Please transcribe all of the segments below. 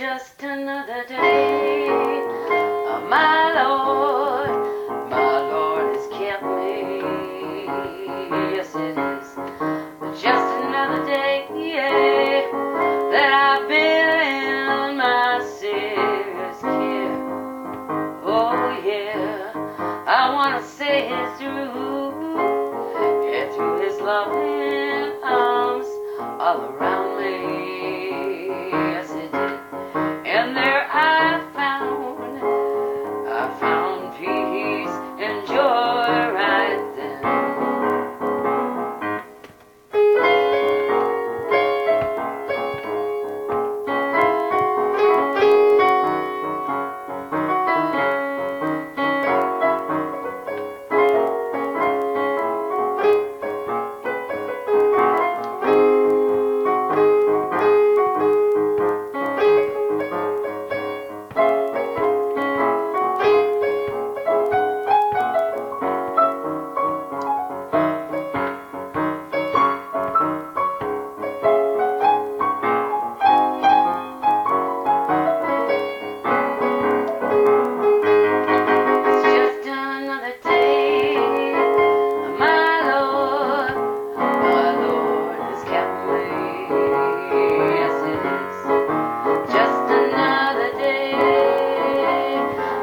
just another day. Oh, my Lord, my Lord has kept me. Yes, it is. Just another day yeah, that I've been in my Savior's care. Oh, yeah, I want to say it through. Yeah, through His love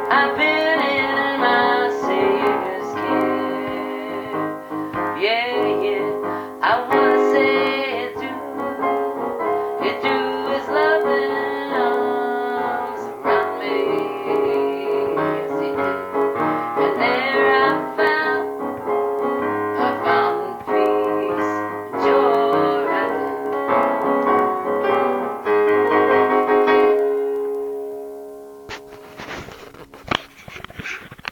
I've been